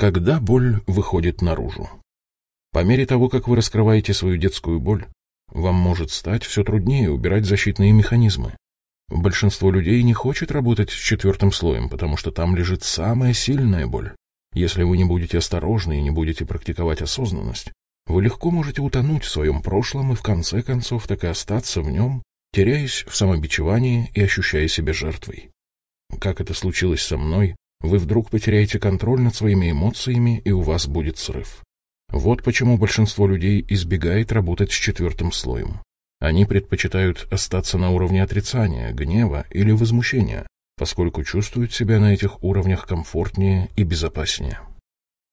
Когда боль выходит наружу? По мере того, как вы раскрываете свою детскую боль, вам может стать все труднее убирать защитные механизмы. Большинство людей не хочет работать с четвертым слоем, потому что там лежит самая сильная боль. Если вы не будете осторожны и не будете практиковать осознанность, вы легко можете утонуть в своем прошлом и в конце концов так и остаться в нем, теряясь в самобичевании и ощущая себя жертвой. Как это случилось со мной, вы вдруг потеряете контроль над своими эмоциями, и у вас будет срыв. Вот почему большинство людей избегает работать с четвертым слоем. Они предпочитают остаться на уровне отрицания, гнева или возмущения, поскольку чувствуют себя на этих уровнях комфортнее и безопаснее.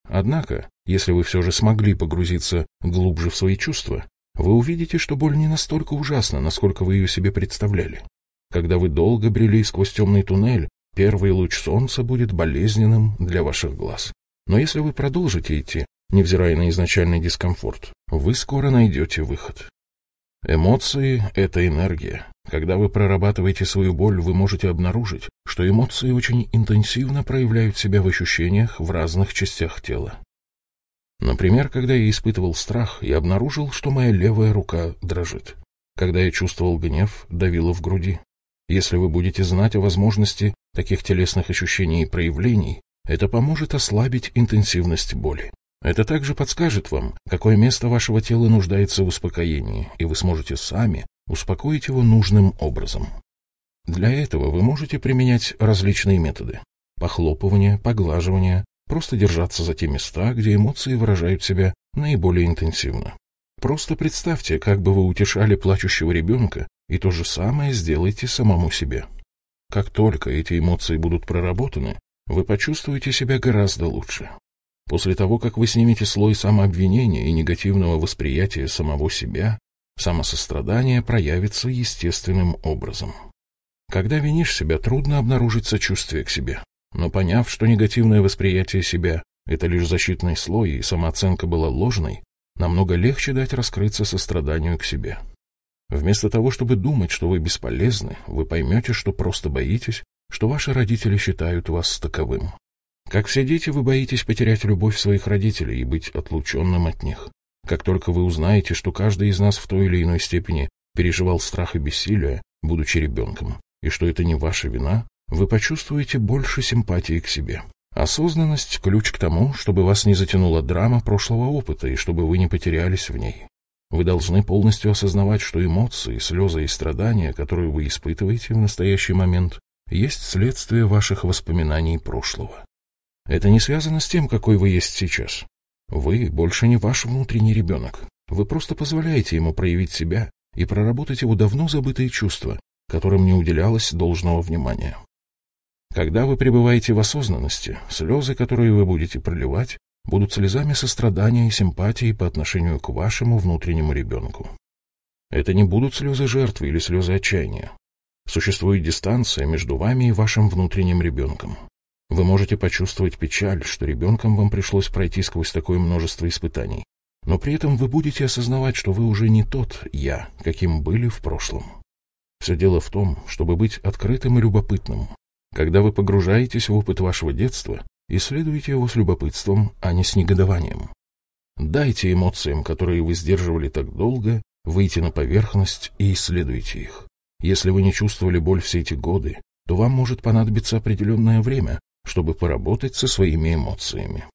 Однако, если вы все же смогли погрузиться глубже в свои чувства, вы увидите, что боль не настолько ужасна, насколько вы ее себе представляли. Когда вы долго брели сквозь темный туннель, первый луч солнца будет болезненным для ваших глаз. Но если вы продолжите идти, невзирая на изначальный дискомфорт, вы скоро найдете выход. Эмоции — это энергия. Когда вы прорабатываете свою боль, вы можете обнаружить, что эмоции очень интенсивно проявляют себя в ощущениях в разных частях тела. Например, когда я испытывал страх, я обнаружил, что моя левая рука дрожит. Когда я чувствовал гнев, давило в груди. Если вы будете знать о возможности таких телесных ощущений и проявлений, это поможет ослабить интенсивность боли. Это также подскажет вам, какое место вашего тела нуждается в успокоении, и вы сможете сами успокоить его нужным образом. Для этого вы можете применять различные методы. Похлопывание, поглаживание, просто держаться за те места, где эмоции выражают себя наиболее интенсивно. Просто представьте, как бы вы утешали плачущего ребенка, и то же самое сделайте самому себе. Как только эти эмоции будут проработаны, вы почувствуете себя гораздо лучше. После того, как вы снимете слой самообвинения и негативного восприятия самого себя, самосострадание проявится естественным образом. Когда винишь себя, трудно обнаружить сочувствие к себе. Но поняв, что негативное восприятие себя — это лишь защитный слой, и самооценка была ложной, намного легче дать раскрыться состраданию к себе. Вместо того, чтобы думать, что вы бесполезны, вы поймете, что просто боитесь, что ваши родители считают вас таковым. Как все дети, вы боитесь потерять любовь своих родителей и быть отлученным от них. Как только вы узнаете, что каждый из нас в той или иной степени переживал страх и бессилие, будучи ребенком, и что это не ваша вина, вы почувствуете больше симпатии к себе. Осознанность – ключ к тому, чтобы вас не затянула драма прошлого опыта и чтобы вы не потерялись в ней. Вы должны полностью осознавать, что эмоции, слезы и страдания, которые вы испытываете в настоящий момент, есть следствие ваших воспоминаний прошлого. Это не связано с тем, какой вы есть сейчас. Вы больше не ваш внутренний ребенок. Вы просто позволяете ему проявить себя и проработать его давно забытые чувства, которым не уделялось должного внимания. Когда вы пребываете в осознанности, слезы, которые вы будете проливать, будут слезами сострадания и симпатии по отношению к вашему внутреннему ребенку. Это не будут слезы жертвы или слезы отчаяния. Существует дистанция между вами и вашим внутренним ребенком. Вы можете почувствовать печаль, что ребенком вам пришлось пройти сквозь такое множество испытаний. Но при этом вы будете осознавать, что вы уже не тот «я», каким были в прошлом. Все дело в том, чтобы быть открытым и любопытным. Когда вы погружаетесь в опыт вашего детства, исследуйте его с любопытством, а не с негодованием. Дайте эмоциям, которые вы сдерживали так долго, выйти на поверхность и исследуйте их. Если вы не чувствовали боль все эти годы, то вам может понадобиться определенное время, чтобы поработать со своими эмоциями.